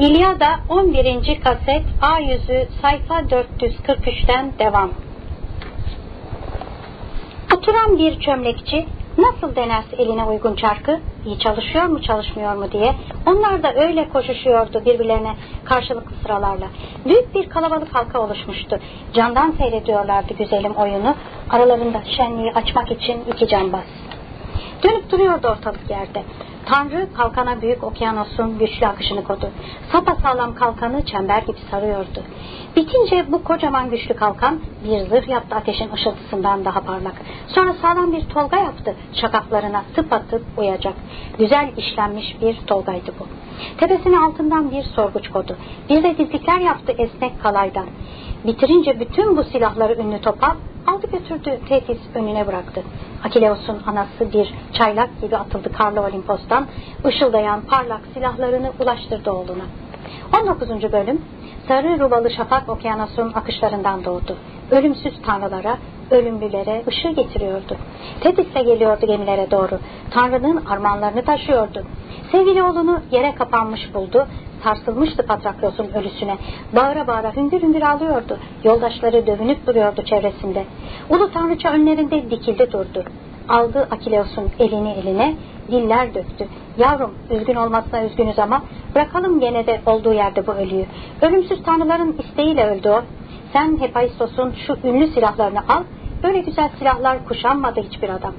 İlyada 11. kaset A yüzü sayfa 443'ten devam. Oturan bir çömlekçi nasıl denerse eline uygun çarkı iyi çalışıyor mu çalışmıyor mu diye onlar da öyle koşuşuyordu birbirlerine karşılıklı sıralarla. Büyük bir kalabalık halka oluşmuştu. Candan seyrediyorlardı güzelim oyunu. Aralarında şenliği açmak için iki cambaz. Dönüp duruyordu ortalık yerde. Tanrı kalkana büyük okyanusun güçlü akışını kodu. Sapa sağlam kalkanı çember gibi sarıyordu. Bitince bu kocaman güçlü kalkan bir zırh yaptı ateşin ışıltısından daha parlak. Sonra sağlam bir tolga yaptı şakaklarına tıpatıp uyacak. Güzel işlenmiş bir tolgaydı bu. Tepesine altından bir sorguç kodu. Bir de dizlikler yaptı esnek kalaydan. Bitirince bütün bu silahları ünlü topal aldı götürdü Tetis önüne bıraktı. Akileos'un anası bir çaylak gibi atıldı karlı Olimpos'tan ışıldayan parlak silahlarını ulaştırdı oğluna. 19. bölüm Sarı rubalı şafak okyanusun akışlarından doğdu. Ölümsüz tanrılara, ölümlülere ışığı getiriyordu. Tetis'le geliyordu gemilere doğru. Tanrı'nın armağanlarını taşıyordu. Sevgili oğlunu yere kapanmış buldu. Sarsılmıştı Patraklos'un ölüsüne. Bağıra bağıra hüngür hüngür ağlıyordu. Yoldaşları dövünüp duruyordu çevresinde. Ulu tanrıça önlerinde dikildi durdu. Aldı Akileos'un elini eline, diller döktü. Yavrum üzgün olmasına üzgünüz ama bırakalım gene de olduğu yerde bu ölüyü. Ölümsüz tanrıların isteğiyle öldü o. Sen Hephaistos'un şu ünlü silahlarını al, böyle güzel silahlar kuşanmadı hiçbir adam.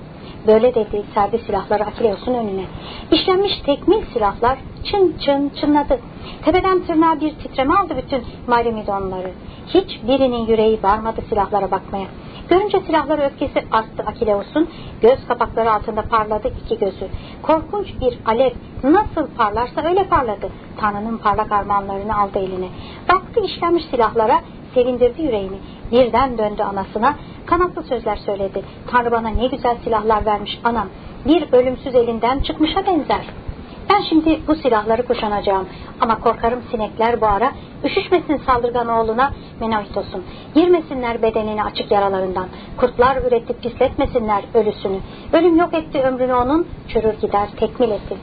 Böyle dedi serdi silahları Akileos'un önüne. İşlenmiş tekmil silahlar çın çın çınladı. Tepeden tırnağa bir titreme aldı bütün Marimidonları. Hiç birinin yüreği varmadı silahlara bakmaya. Görünce silahları öfkesi arttı Akileos'un. Göz kapakları altında parladı iki gözü. Korkunç bir alev nasıl parlarsa öyle parladı. Tanrı'nın parlak armağanlarını aldı eline. Baktı işlenmiş silahlara sevindirdi yüreğini. Birden döndü anasına. Kanatlı sözler söyledi. Tanrı bana ne güzel silahlar vermiş anam. Bir ölümsüz elinden çıkmışa benzer. Ben şimdi bu silahları kuşanacağım. Ama korkarım sinekler bu ara üşüşmesin saldırgan oğluna Menoitos'un. Girmesinler bedenini açık yaralarından. Kurtlar üretip pisletmesinler ölüsünü. Ölüm yok etti ömrünü onun, çürür gider tekmil etti.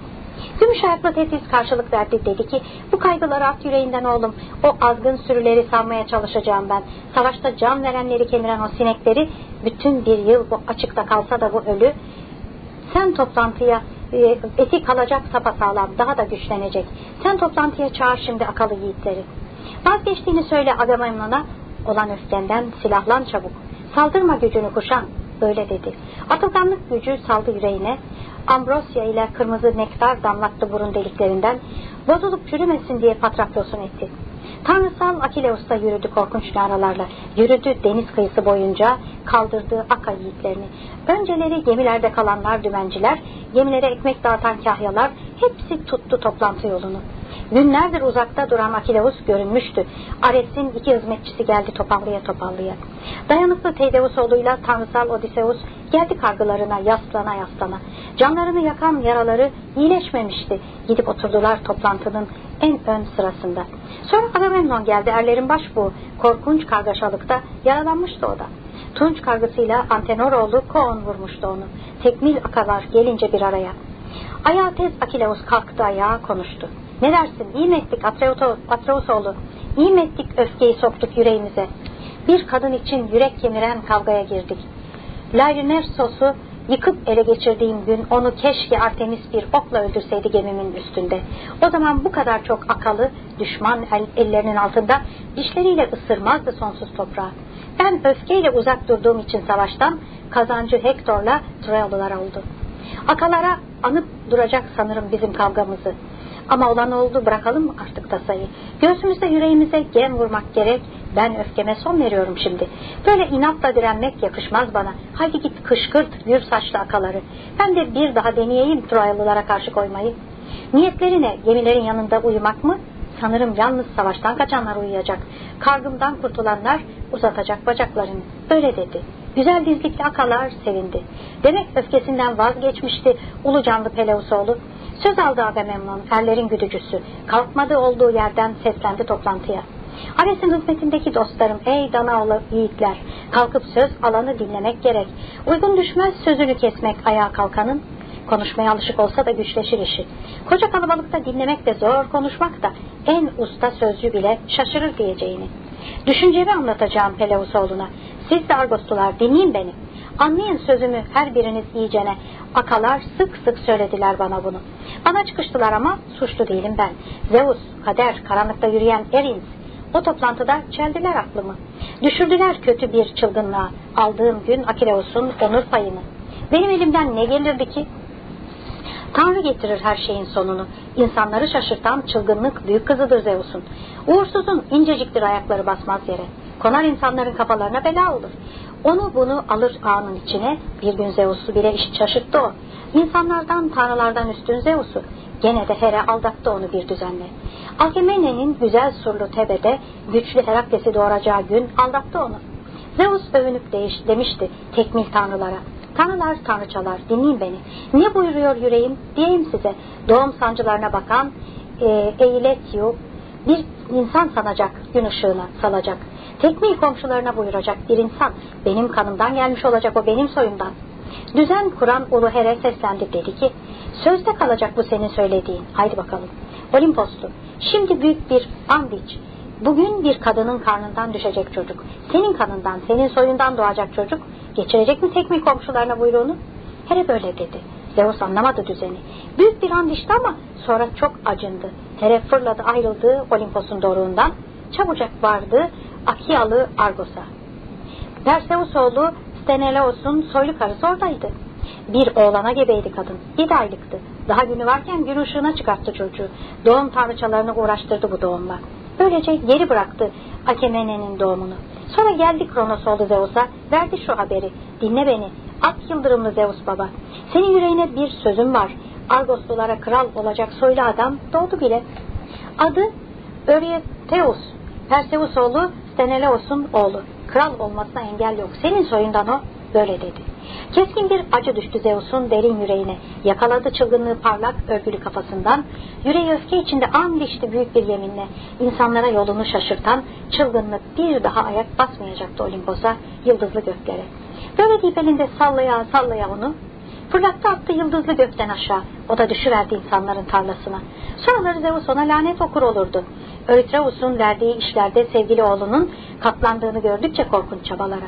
Gümüş ayaklı Tetis karşılık verdi dedi ki bu kaygıları at yüreğinden oğlum o azgın sürüleri savmaya çalışacağım ben. Savaşta can verenleri kemiren o sinekleri bütün bir yıl bu açıkta kalsa da bu ölü sen toplantıya e, eti kalacak sapasağlam daha da güçlenecek. Sen toplantıya çağır şimdi akalı yiğitleri. Vazgeçtiğini söyle Agamemnon'a olan öfkenden silahlan çabuk. Saldırma gücünü kuşan böyle dedi. Atılganlık gücü saldı yüreğine. Ambrosya ile kırmızı nektar damlattı burun deliklerinden. Bozulup çürümesin diye Patraklos'un etti. Tanrısal Akileus'ta yürüdü korkunç naralarla. Yürüdü deniz kıyısı boyunca kaldırdığı Aka yiğitlerini. Önceleri gemilerde kalanlar dümenciler, gemilere ekmek dağıtan kahyalar hepsi tuttu toplantı yolunu. Günlerdir uzakta duran Akileus görünmüştü. Ares'in iki hizmetçisi geldi topallıya topallıya. Dayanıklı Teydeus oğluyla tanrısal Odiseus geldi kargılarına yaslana yaslana. Canlarını yakan yaraları iyileşmemişti. Gidip oturdular toplantının en ön sırasında. Sonra Agamemnon geldi erlerin baş bu korkunç kargaşalıkta yaralanmıştı o da. Tunç kargısıyla Antenoroğlu Koon vurmuştu onu. Tekmil akalar gelince bir araya. Ayağı tez Akileus kalktı ayağa konuştu. Ne dersin iyi mi ettik Atreotoğlu? İyi mi ettik öfkeyi soktuk yüreğimize? Bir kadın için yürek kemiren kavgaya girdik. Layrnersos'u yıkıp ele geçirdiğim gün onu keşke Artemis bir okla öldürseydi gemimin üstünde. O zaman bu kadar çok akalı düşman el, ellerinin altında dişleriyle ısırmazdı sonsuz toprağı. Ben öfkeyle uzak durduğum için savaştan kazancı Hektor'la Troyalılar oldu. Akalara anıp duracak sanırım bizim kavgamızı. Ama olan oldu bırakalım artık tasayı. Göğsümüzde yüreğimize gem vurmak gerek. Ben öfkeme son veriyorum şimdi. Böyle inatla direnmek yakışmaz bana. Haydi git kışkırt gür saçlı akaları. Ben de bir daha deneyeyim Troyalılara karşı koymayı. Niyetleri ne? Gemilerin yanında uyumak mı? Sanırım yalnız savaştan kaçanlar uyuyacak. Kargımdan kurtulanlar uzatacak bacaklarını. Öyle dedi. Güzel dizlikli akalar sevindi. Demek öfkesinden vazgeçmişti ulu canlı Peleusoğlu. Söz aldı Agamemnon, erlerin güdücüsü. Kalkmadı olduğu yerden seslendi toplantıya. Ares'in hizmetindeki dostlarım, ey Danaoğlu yiğitler, kalkıp söz alanı dinlemek gerek. Uygun düşmez sözünü kesmek ayağa kalkanın. Konuşmaya alışık olsa da güçleşir işi. Koca kalabalıkta dinlemek de zor, konuşmak da en usta sözcü bile şaşırır diyeceğini. Düşüncemi anlatacağım Peleusoğlu'na. Siz de Argoslular dinleyin beni. Anlayın sözümü her biriniz iyicene. Akalar sık sık söylediler bana bunu. Bana çıkıştılar ama suçlu değilim ben. Zeus, kader, karanlıkta yürüyen Erins. O toplantıda çeldiler aklımı. Düşürdüler kötü bir çılgınlığa. Aldığım gün Akileus'un onur payını. Benim elimden ne gelirdi ki? Tanrı getirir her şeyin sonunu. İnsanları şaşırtan çılgınlık büyük kızıdır Zeus'un. Uğursuzun inceciktir ayakları basmaz yere. Konar insanların kafalarına bela olur. Onu bunu alır anın içine. Bir gün Zeus'u bile iş şaşırttı o. İnsanlardan, tanrılardan üstün Zeus'u. Gene de Hera aldattı onu bir düzenle. Alkemene'nin güzel surlu tebede güçlü Herakles'i doğuracağı gün aldattı onu. Zeus övünüp değiş, demişti tekmil tanrılara. Tanrılar tanrıçalar dinleyin beni. Ne buyuruyor yüreğim diyeyim size. Doğum sancılarına bakan e, Eiletio bir insan sanacak gün ışığına salacak. Tekmil komşularına buyuracak bir insan. Benim kanımdan gelmiş olacak o benim soyumdan. Düzen kuran Ulu Here seslendi dedi ki sözde kalacak bu senin söylediğin. Haydi bakalım. Olimposlu şimdi büyük bir andiç. Bugün bir kadının karnından düşecek çocuk. Senin kanından, senin soyundan doğacak çocuk. Geçirecek mi tekmil komşularına buyruğunu? Here böyle dedi. Zeus anlamadı düzeni. Büyük bir and işte ama sonra çok acındı. Here fırladı ayrıldı Olimpos'un doruğundan. Çabucak vardı Akiyalı Argos'a. Perseus oğlu Sthenelos'un soylu karısı oradaydı. Bir oğlana gebeydi kadın. Yedi aylıktı. Daha günü varken gün ışığına çıkarttı çocuğu. Doğum tanrıçalarını uğraştırdı bu doğumla. Böylece geri bıraktı Akemene'nin doğumunu. Sonra geldi Kronos oğlu Zeus'a, verdi şu haberi. Dinle beni, at yıldırımlı Zeus baba. Senin yüreğine bir sözüm var. Argoslulara kral olacak soylu adam doğdu bile. Adı Öryeteus, Perseus oğlu Sthenelos'un oğlu. Kral olmasına engel yok. Senin soyundan o böyle dedi. Keskin bir acı düştü Zeus'un derin yüreğine. Yakaladı çılgınlığı parlak örgülü kafasından. Yüreği öfke içinde an dişti büyük bir yeminle. İnsanlara yolunu şaşırtan çılgınlık bir daha ayak basmayacaktı Olimpos'a, yıldızlı göklere. Böyle deyip elinde sallaya sallaya onu Fırlattı attı yıldızlı gökten aşağı. O da düşüverdi insanların tarlasına. Sonraları Zeus ona lanet okur olurdu. Öritreus'un verdiği işlerde sevgili oğlunun katlandığını gördükçe korkunç çabalara.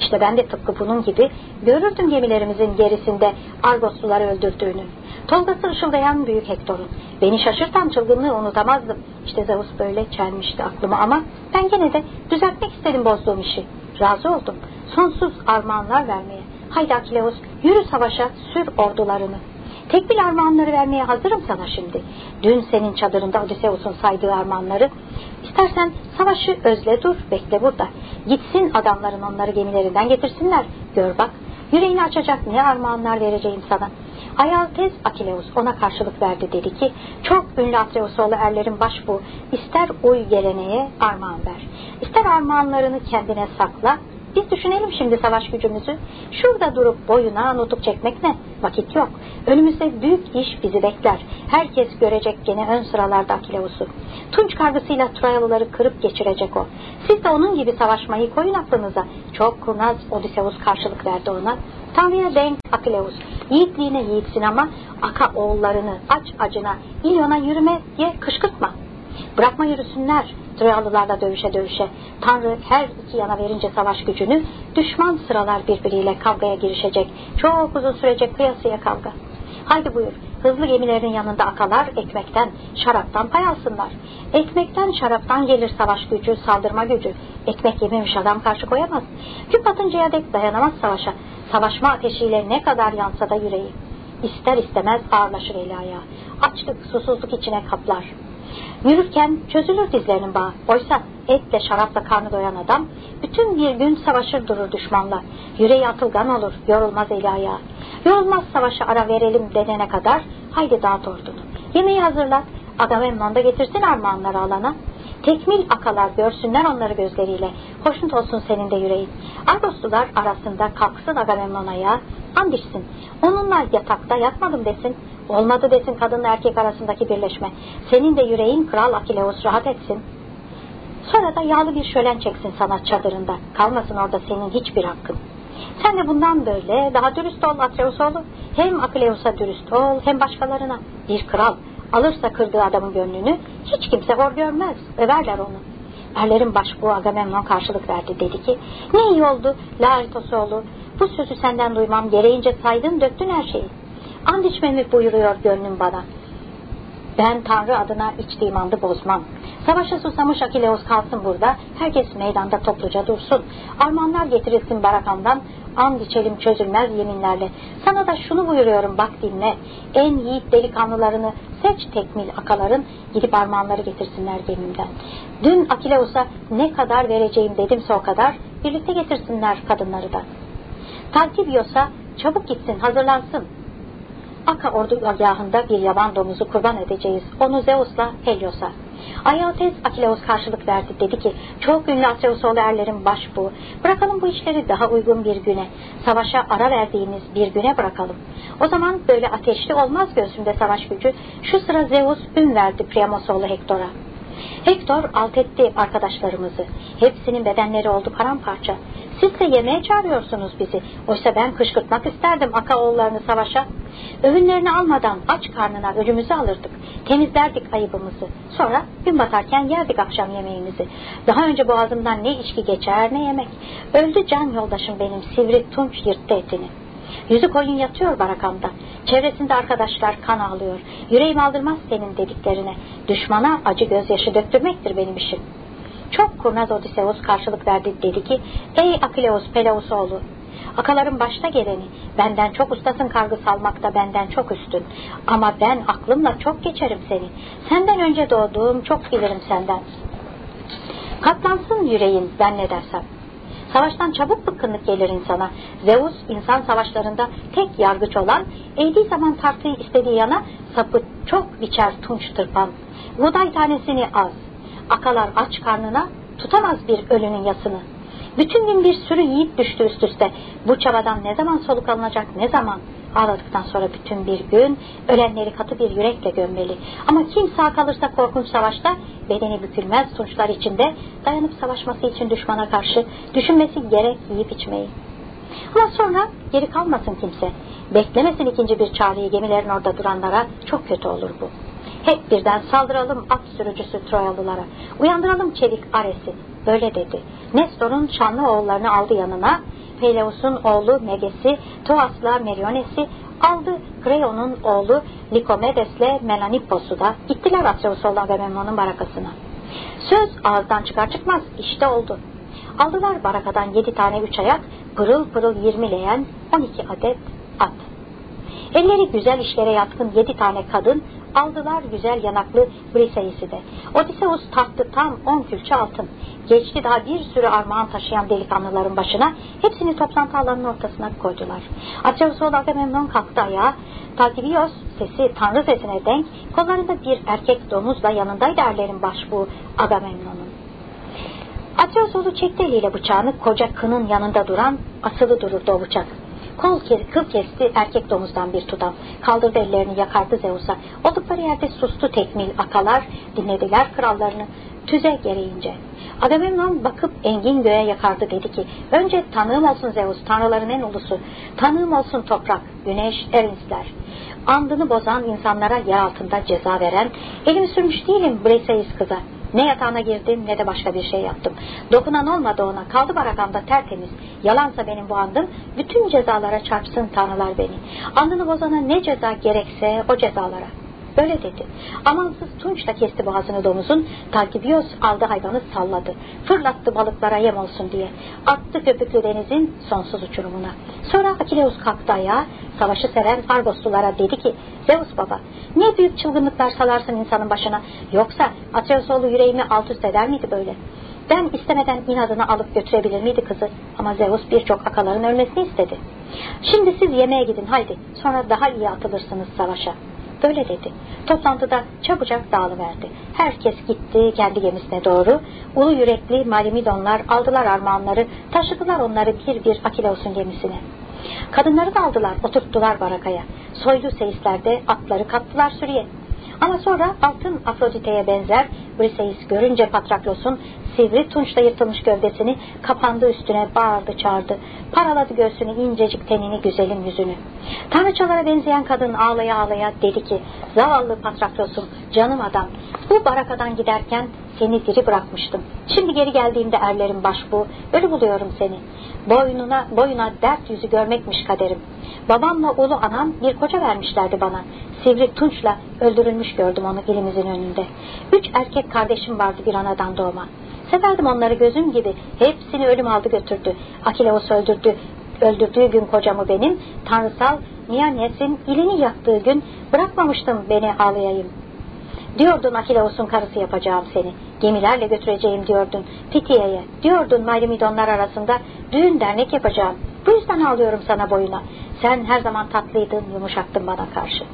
İşte ben de tıpkı bunun gibi görürdüm gemilerimizin gerisinde Argosluları öldürdüğünü. Tolgası ışıldayan büyük Hektor'un. Beni şaşırtan çılgınlığı unutamazdım. İşte Zeus böyle çelmişti aklıma ama ben gene de düzeltmek istedim bozduğum işi. Razı oldum. Sonsuz armağanlar vermeye. Haydi Akileus yürü savaşa sür ordularını. Tekbil armağanları vermeye hazırım sana şimdi. Dün senin çadırında Odysseus'un saydığı armağanları. İstersen savaşı özle dur, bekle burada. Gitsin adamların onları gemilerinden getirsinler. Gör bak, yüreğini açacak ne armağanlar vereceğim sana. Ayağı tez Akileus ona karşılık verdi dedi ki, çok ünlü Atreusoğlu erlerin baş bu. İster uy geleneğe armağan ver. İster armağanlarını kendine sakla, biz düşünelim şimdi savaş gücümüzü. Şurada durup boyuna nutuk çekmek ne? Vakit yok. Önümüzde büyük iş bizi bekler. Herkes görecek gene ön sıralarda Akileus'u. Tunç kargısıyla Troyalıları kırıp geçirecek o. Siz de onun gibi savaşmayı koyun aklınıza. Çok kurnaz Odysseus karşılık verdi ona. Tanrı'ya denk Akileus. Yiğitliğine yiğitsin ama Aka oğullarını aç acına İlyon'a yürüme diye kışkırtma. Bırakma yürüsünler Troyalılarla dövüşe dövüşe. Tanrı her iki yana verince savaş gücünü düşman sıralar birbiriyle kavgaya girişecek. Çok uzun sürecek kıyasıya kavga. Haydi buyur hızlı gemilerin yanında akalar ekmekten, şaraptan pay alsınlar. Ekmekten, şaraptan gelir savaş gücü, saldırma gücü. Ekmek yememiş adam karşı koyamaz. Küp atıncaya dek dayanamaz savaşa. Savaşma ateşiyle ne kadar yansa da yüreği. İster istemez ağırlaşır eli ayağı. Açlık, susuzluk içine kaplar. Yürürken çözülür dizlerinin bağı. Oysa etle şarapla karnı doyan adam bütün bir gün savaşır durur düşmanla. Yüreği atılgan olur, yorulmaz eli ayağı. Yorulmaz savaşa ara verelim denene kadar haydi dağıt ordunu. Yemeği hazırlat, Agamemnon da getirsin armağanları alana. Tekmil akalar görsünler onları gözleriyle. Hoşnut olsun senin de yüreğin. Argoslular arasında kalksın Agamemnon ayağa. And içsin. Onunla yatakta yatmadım desin. Olmadı desin kadınla erkek arasındaki birleşme. Senin de yüreğin kral Akileus rahat etsin. Sonra da yağlı bir şölen çeksin sanat çadırında. Kalmasın orada senin hiçbir hakkın. Sen de bundan böyle daha dürüst ol Atreusoğlu. Hem Akileus'a dürüst ol hem başkalarına. Bir kral alırsa kırdığı adamın gönlünü hiç kimse hor görmez. Överler onu. Erlerin başbuğu Agamemnon karşılık verdi. Dedi ki ne iyi oldu Laertosoğlu. Bu sözü senden duymam gereğince saydın döktün her şeyi. And içmemi buyuruyor gönlüm bana. Ben Tanrı adına içtiğim andı bozmam. Savaşa susamış Akileus kalsın burada. Herkes meydanda topluca dursun. Armanlar getirilsin barakamdan. And içelim çözülmez yeminlerle. Sana da şunu buyuruyorum bak dinle. En yiğit delikanlılarını seç tekmil akaların gidip armağanları getirsinler gemimden. Dün Akileus'a ne kadar vereceğim dedimse o kadar birlikte getirsinler kadınları da. Taltibios'a çabuk gitsin hazırlansın. Aka ordugahında bir yaban domuzu kurban edeceğiz. Onu Zeus'la Helios'a. Ayates Akileus karşılık verdi. Dedi ki çok ünlü Atreus erlerin baş bu. Bırakalım bu işleri daha uygun bir güne. Savaşa ara verdiğimiz bir güne bırakalım. O zaman böyle ateşli olmaz göğsümde savaş gücü. Şu sıra Zeus ün verdi Priamos oğlu Hektor'a. Hektor alt etti arkadaşlarımızı. Hepsinin bedenleri oldu paramparça. Siz de yemeğe çağırıyorsunuz bizi. Oysa ben kışkırtmak isterdim Akaoğullarını savaşa. Övünlerini almadan aç karnına ölümümüzü alırdık. Temizlerdik ayıbımızı. Sonra gün batarken yerdik akşam yemeğimizi. Daha önce boğazımdan ne içki geçer ne yemek. Öldü can yoldaşım benim sivri tunç yırttı etini. Yüzü koyun yatıyor barakamda. Çevresinde arkadaşlar kan ağlıyor. Yüreğim aldırmaz senin dediklerine. Düşmana acı gözyaşı döktürmektir benim işim. Çok kurnaz Odiseus karşılık verdi dedi ki Ey Akileus Peleus oğlu Akaların başta geleni benden çok ustasın kargı salmakta benden çok üstün ama ben aklımla çok geçerim seni senden önce doğduğum çok bilirim senden katlansın yüreğin ben ne dersem Savaştan çabuk bıkkınlık gelir insana. Zeus insan savaşlarında tek yargıç olan, eğdiği zaman tartıyı istediği yana sapı çok biçer tunç tırpan. Buğday tanesini az, akalar aç karnına tutamaz bir ölünün yasını. Bütün gün bir sürü yiğit düştü üst üste. Bu çabadan ne zaman soluk alınacak ne zaman? Ağladıktan sonra bütün bir gün ölenleri katı bir yürekle gömmeli. Ama kim sağ kalırsa korkunç savaşta bedeni bükülmez suçlar içinde dayanıp savaşması için düşmana karşı düşünmesi gerek yiyip içmeyi. Ama sonra geri kalmasın kimse. Beklemesin ikinci bir çağrıyı gemilerin orada duranlara çok kötü olur bu. Hep birden saldıralım at sürücüsü Troyalılara. Uyandıralım çelik Ares'i. Böyle dedi. Nestor'un şanlı oğullarını aldı yanına. Peleus'un oğlu Meges'i, Toas'la Meriones'i aldı Kreon'un oğlu Likomedes'le Melanippos'u da gittiler Atreus oğlu Agamemnon'un barakasına. Söz ağızdan çıkar çıkmaz işte oldu. Aldılar barakadan yedi tane üç ayak, pırıl pırıl yirmi leğen, on iki adet at. Elleri güzel işlere yatkın yedi tane kadın, Aldılar güzel yanaklı Briseis'i de. Odysseus taktı tam on külçe altın. Geçti daha bir sürü armağan taşıyan delikanlıların başına. Hepsini toplantı alanının ortasına koydular. Atreus oğlu Agamemnon kalktı ayağa. Taltibios sesi tanrı sesine denk. Kollarında bir erkek domuzla yanındaydı erlerin başbuğu Agamemnon'un. Atreus oğlu çekti eliyle bıçağını koca kının yanında duran asılı dururdu o bıçak. Kol kıl kesti erkek domuzdan bir tutam. Kaldırdı ellerini yakardı Zeus'a. Oldukları yerde sustu tekmil akalar. Dinlediler krallarını. Tüze gereğince. Agamemnon bakıp engin göğe yakardı dedi ki önce tanığım olsun Zeus tanrıların en ulusu. Tanığım olsun toprak, güneş, erinsler. Andını bozan insanlara yer altında ceza veren elimi sürmüş değilim Briseis kıza. Ne yatağına girdim ne de başka bir şey yaptım. Dokunan olmadı ona. Kaldı barakamda tertemiz. Yalansa benim bu andım. Bütün cezalara çarpsın tanrılar beni. Andını bozana ne ceza gerekse o cezalara. Böyle dedi. Amansız tunçla kesti boğazını domuzun. Talkibios aldı hayvanı salladı. Fırlattı balıklara yem olsun diye. Attı köpüklü denizin sonsuz uçurumuna. Sonra Akileus kalktı ayağa. Savaşı seven Argoslulara dedi ki Zeus baba ne büyük çılgınlıklar salarsın insanın başına. Yoksa Atreus oğlu yüreğimi alt üst eder miydi böyle? Ben istemeden inadını alıp götürebilir miydi kızı? Ama Zeus birçok akaların ölmesini istedi. Şimdi siz yemeğe gidin haydi. Sonra daha iyi atılırsınız savaşa. Böyle dedi. Toplantıda çabucak dağılıverdi. Herkes gitti kendi gemisine doğru. Ulu yürekli Marimidonlar aldılar armağanları, taşıdılar onları bir bir Akileus'un gemisine. Kadınları da aldılar, oturttular barakaya. Soylu seyisler atları kattılar sürüye. Ama sonra altın Afrodite'ye benzer Briseis görünce Patraklos'un Sivri tunçla yırtılmış gövdesini kapandı üstüne bağırdı çağırdı. Paraladı göğsünü incecik tenini güzelin yüzünü. Tanrıçalara benzeyen kadın ağlaya ağlaya dedi ki zavallı Patraklos'um canım adam bu barakadan giderken diri bırakmıştım. Şimdi geri geldiğimde erlerim başbu ölü buluyorum seni. Boynuna, boyuna dert yüzü görmekmiş kaderim. Babamla ulu anam bir koca vermişlerdi bana. Sivri tunçla öldürülmüş gördüm onu elimizin önünde. Üç erkek kardeşim vardı bir anadan doğma. Severdim onları gözüm gibi. Hepsini ölüm aldı götürdü. Akileus öldürdü. Öldürdüğü gün kocamı benim, tanrısal Niyanes'in ilini yaktığı gün bırakmamıştım beni ağlayayım. Diyordun Akileus'un karısı yapacağım seni. Gemilerle götüreceğim diyordun Fitiye'ye. Diyordun Mayremidonlar arasında düğün dernek yapacağım. Bu yüzden ağlıyorum sana boyuna. Sen her zaman tatlıydın, yumuşaktın bana karşı.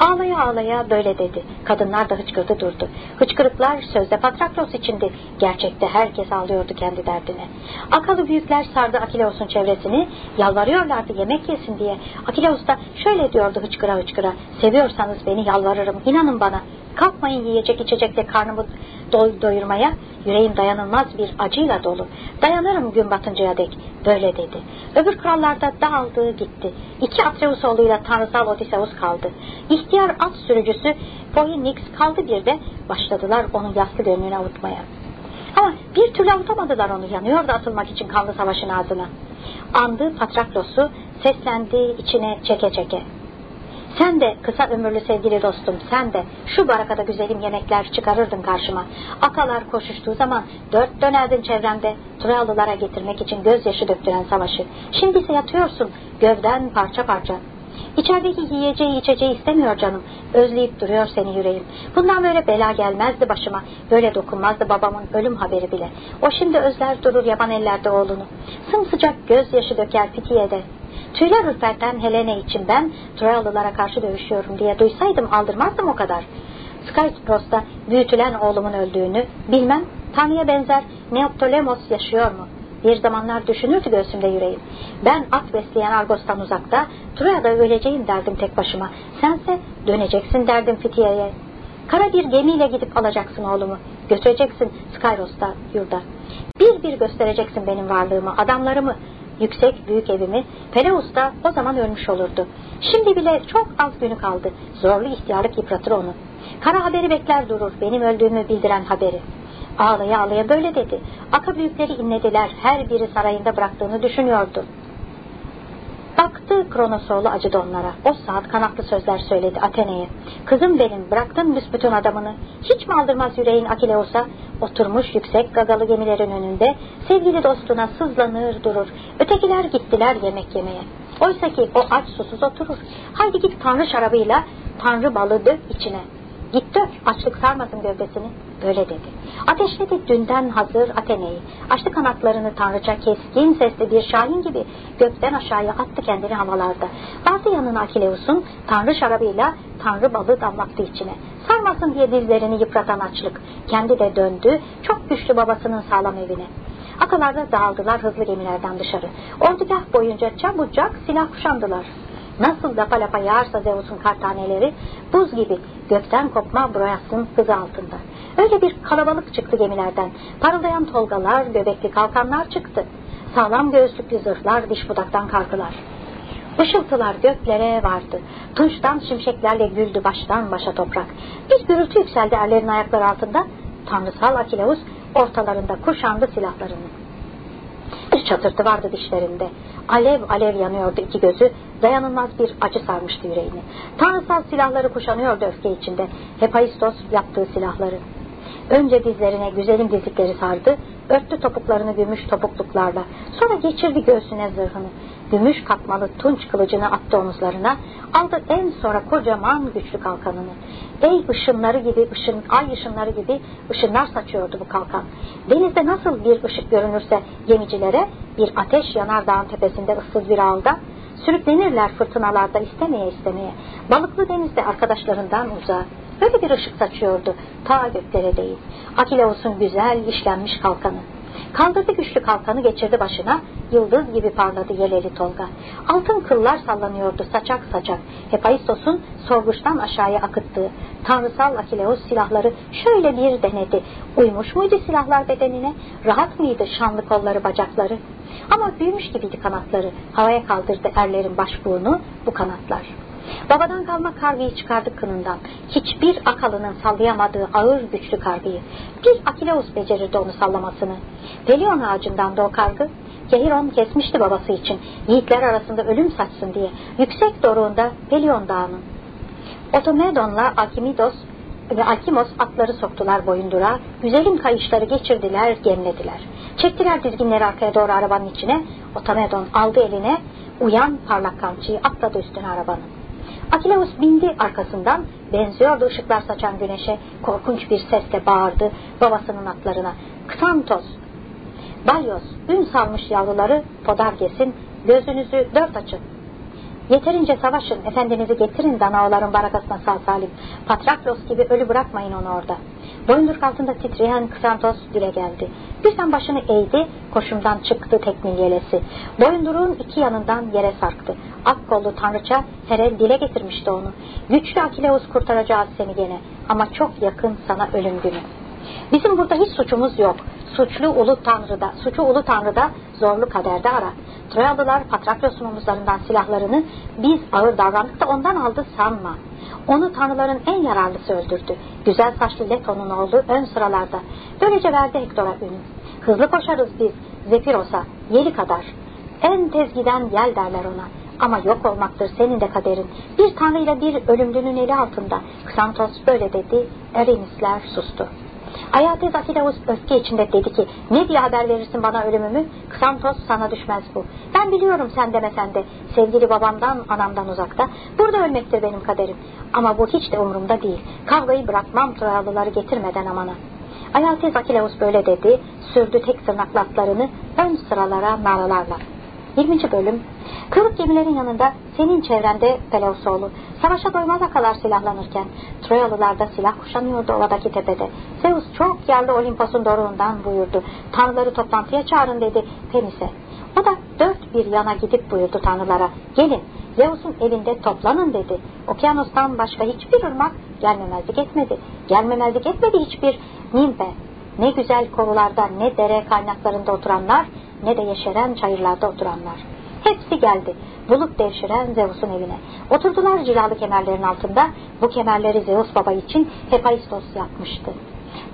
Ağlaya ağlaya böyle dedi. Kadınlar da hıçkırdı durdu. Hıçkırıklar sözde Patraklos içindi. Gerçekte herkes ağlıyordu kendi derdine. Akalı büyükler sardı Akileus'un çevresini. Yalvarıyorlardı yemek yesin diye. Akileus da şöyle diyordu hıçkıra hıçkıra. Seviyorsanız beni yalvarırım. inanın bana. Kalkmayın yiyecek içecekle karnımı doyurmaya. Yüreğim dayanılmaz bir acıyla dolu. Dayanırım gün batıncaya dek. Böyle dedi. Öbür krallar da dağıldı gitti. İki Atreus oğluyla tanrısal Odysseus kaldı. İhtiyar at sürücüsü Poynix kaldı bir de başladılar onun yaslı gönlünü avutmaya. Ama bir türlü avutamadılar onu yanıyordu atılmak için kanlı savaşın ağzına. Andı Patraklos'u seslendi içine çeke çeke. Sen de kısa ömürlü sevgili dostum sen de şu barakada güzelim yemekler çıkarırdın karşıma. Akalar koşuştuğu zaman dört dönerdin çevremde Troyalılara getirmek için gözyaşı döktüren savaşı. Şimdi ise yatıyorsun gövden parça parça. İçerideki yiyeceği içeceği istemiyor canım. Özleyip duruyor seni yüreğim. Bundan böyle bela gelmezdi başıma. Böyle dokunmazdı babamın ölüm haberi bile. O şimdi özler durur yaban ellerde oğlunu. Sımsıcak gözyaşı döker Fitiye'de. Tüyler ürperten Helene için ben Troyalılara karşı dövüşüyorum diye duysaydım aldırmazdım o kadar. Skypros'ta büyütülen oğlumun öldüğünü bilmem Tanrı'ya benzer Neoptolemos yaşıyor mu? Bir zamanlar düşünürdü göğsümde yüreğim. Ben at besleyen Argos'tan uzakta, Troya'da öleceğim derdim tek başıma. Sense döneceksin derdim Fitiye'ye. Kara bir gemiyle gidip alacaksın oğlumu. Götüreceksin Skyros'ta yurda. Bir bir göstereceksin benim varlığımı, adamlarımı, yüksek büyük evimi, Peleus da o zaman ölmüş olurdu. Şimdi bile çok az günü kaldı. Zorlu ihtiyarlık yıpratır onu. Kara haberi bekler durur, benim öldüğümü bildiren haberi. Ağlaya ağlaya böyle dedi. Aka büyükleri inlediler, her biri sarayında bıraktığını düşünüyordu. Baktı Kronosoğlu acıdı onlara. O saat kanatlı sözler söyledi Atene'ye. Kızım benim bıraktın büsbütün adamını. Hiç mi aldırmaz yüreğin Akileus'a? Oturmuş yüksek gagalı gemilerin önünde sevgili dostuna sızlanır durur. Ötekiler gittiler yemek yemeye. Oysa ki o aç susuz oturur. Haydi git tanrı şarabıyla tanrı balı dök içine. Git dök açlık sarmasın gövdesini. Böyle dedi. Ateşledi dünden hazır Atene'yi. Açtı kanatlarını tanrıça keskin sesli bir şahin gibi gökten aşağıya attı kendini havalarda. Vardı yanına Akileus'un tanrı şarabıyla tanrı balı damlattı içine. Sarmasın diye dizlerini yıpratan açlık. Kendi de döndü çok güçlü babasının sağlam evine. Akalarda dağıldılar hızlı gemilerden dışarı. Ordugah boyunca çabucak silah kuşandılar. Nasıl lapa lapa yağarsa Zeus'un kartaneleri buz gibi gökten kopma Broyas'ın hızı altında. Öyle bir kalabalık çıktı gemilerden. Parıldayan tolgalar, göbekli kalkanlar çıktı. Sağlam göğüslüklü zırhlar diş budaktan kalktılar. Işıltılar göklere vardı. Tunçtan şimşeklerle güldü baştan başa toprak. Bir gürültü yükseldi erlerin ayakları altında. Tanrısal Akileus ortalarında kuşandı silahlarını. Çatırtı vardı dişlerinde. Alev alev yanıyordu iki gözü, dayanılmaz bir acı sarmıştı yüreğini. Tanrısal silahları kuşanıyordu öfke içinde. Hephaistos yaptığı silahları. Önce dizlerine güzelim dizlikleri sardı, örttü topuklarını gümüş topukluklarla. Sonra geçirdi göğsüne zırhını. Gümüş katmalı tunç kılıcını attı omuzlarına, aldı en sonra kocaman güçlü kalkanını. Ey ışınları gibi, ışın, ay ışınları gibi ışınlar saçıyordu bu kalkan. Denizde nasıl bir ışık görünürse gemicilere, bir ateş yanar dağın tepesinde ıssız bir ağılda, sürüklenirler fırtınalarda istemeye istemeye. Balıklı denizde arkadaşlarından uzağa. Böyle bir ışık saçıyordu ta göklere değil. Akileus'un güzel işlenmiş kalkanı. Kaldırdı güçlü kalkanı geçirdi başına, yıldız gibi parladı yeleli Tolga. Altın kıllar sallanıyordu saçak saçak. Hephaistos'un sorguçtan aşağıya akıttığı tanrısal Akileus silahları şöyle bir denedi. Uymuş muydu silahlar bedenine? Rahat mıydı şanlı kolları bacakları? Ama büyümüş gibiydi kanatları. Havaya kaldırdı erlerin başbuğunu bu kanatlar. Babadan kalma kargıyı çıkardık kınından. Hiçbir akalının sallayamadığı ağır güçlü kargıyı. Bir Akileus becerirdi onu sallamasını. Pelion ağacından da o kargı. Kehiron kesmişti babası için. Yiğitler arasında ölüm saçsın diye. Yüksek doruğunda Pelion dağının. Otomedon'la Akimidos ve Akimos atları soktular boyundura, güzelim kayışları geçirdiler, gemlediler. Çektiler dizginleri arkaya doğru arabanın içine, Otomedon aldı eline, uyan parlak kamçıyı atladı üstüne arabanın. Akileus bindi arkasından, benziyordu ışıklar saçan güneşe, korkunç bir sesle bağırdı babasının atlarına. Ksantos, Balyos, ün salmış yavruları Podarges'in, gözünüzü dört açın. Yeterince savaşın, efendinizi getirin Danaoların barakasına sağ salim. Patraklos gibi ölü bırakmayın onu orada. Boyunduruk altında titreyen Ksantos dile geldi. Birden başını eğdi, koşumdan çıktı tekmil yelesi. Boyunduruğun iki yanından yere sarktı. Ak kollu tanrıça Herel dile getirmişti onu. Güçlü Akileus kurtaracağız seni gene ama çok yakın sana ölüm günü. Bizim burada hiç suçumuz yok. Suçlu ulu tanrıda, suçu ulu tanrıda, zorlu kaderde ara. Troyalılar Patraklos'un omuzlarından silahlarını biz ağır davrandık da ondan aldı sanma. Onu tanrıların en yararlısı öldürdü. Güzel saçlı Leto'nun oğlu ön sıralarda. Böylece verdi Hektor'a ünü. Hızlı koşarız biz Zefiros'a, yeli kadar. En tez giden yel derler ona. Ama yok olmaktır senin de kaderin. Bir tanrıyla bir ölümlünün eli altında. Ksantos böyle dedi, Erinisler sustu. Ayates Akileus öfke içinde dedi ki ne diye haber verirsin bana ölümümü? Ksantos sana düşmez bu. Ben biliyorum sen demesen de sevgili babamdan anamdan uzakta. Burada ölmektir benim kaderim. Ama bu hiç de umurumda değil. Kavgayı bırakmam Troyalıları getirmeden amana. Ayates Akileus böyle dedi. Sürdü tek tırnaklı atlarını ön sıralara naralarla. 20. bölüm Kırık gemilerin yanında senin çevrende Pelausoğlu. Savaşa doymaz akalar silahlanırken Troyalılar da silah kuşanıyordu ovadaki tepede. Zeus çok yarlı Olimpos'un doruğundan buyurdu. Tanrıları toplantıya çağırın dedi Temis'e. O da dört bir yana gidip buyurdu tanrılara. Gelin Zeus'un evinde toplanın dedi. Okyanustan başka hiçbir ırmak gelmemezlik etmedi. Gelmemezlik etmedi hiçbir nimpe. Ne güzel korularda ne dere kaynaklarında oturanlar ne de yeşeren çayırlarda oturanlar. Hepsi geldi. Bulut devşiren Zeus'un evine. Oturdular cilalı kemerlerin altında. Bu kemerleri Zeus baba için Hephaistos yapmıştı.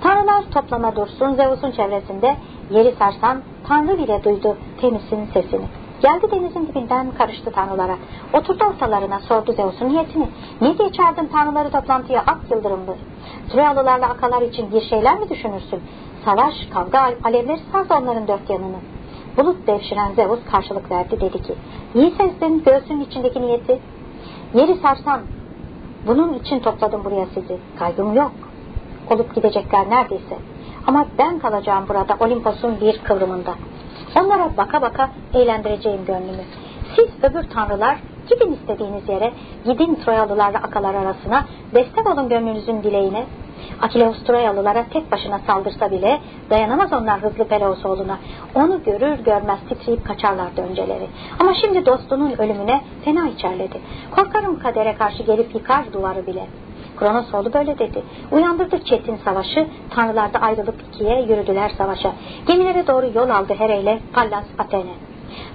Tanrılar toplana dursun Zeus'un çevresinde yeri sarsan Tanrı bile duydu Temis'in sesini. Geldi denizin dibinden karıştı tanrılara. Oturdu ortalarına sordu Zeus'un niyetini. Ne diye çağırdın tanrıları toplantıya ak yıldırımlı? Troyalılarla akalar için bir şeyler mi düşünürsün? Savaş, kavga, alevleri sardı onların dört yanını. Bulut devşiren Zeus karşılık verdi dedi ki İyi sezdin göğsünün içindeki niyeti. Yeri sarsan bunun için topladım buraya sizi. Kaygım yok. Olup gidecekler neredeyse. Ama ben kalacağım burada Olimpos'un bir kıvrımında. Onlara baka baka eğlendireceğim gönlümü. Siz öbür tanrılar gidin istediğiniz yere, gidin Troyalılarla akalar arasına, destek olun gönlünüzün dileğine. Akileus Troyalılara tek başına saldırsa bile dayanamaz onlar hızlı Peleus oğluna. Onu görür görmez titreyip kaçarlardı önceleri. Ama şimdi dostunun ölümüne fena içerledi. Korkarım kadere karşı gelip yıkar duvarı bile. Kronos oğlu böyle dedi. Uyandırdık çetin savaşı, tanrılarda ayrılıp ikiye yürüdüler savaşa. Gemilere doğru yol aldı Hereyle Pallas Athene.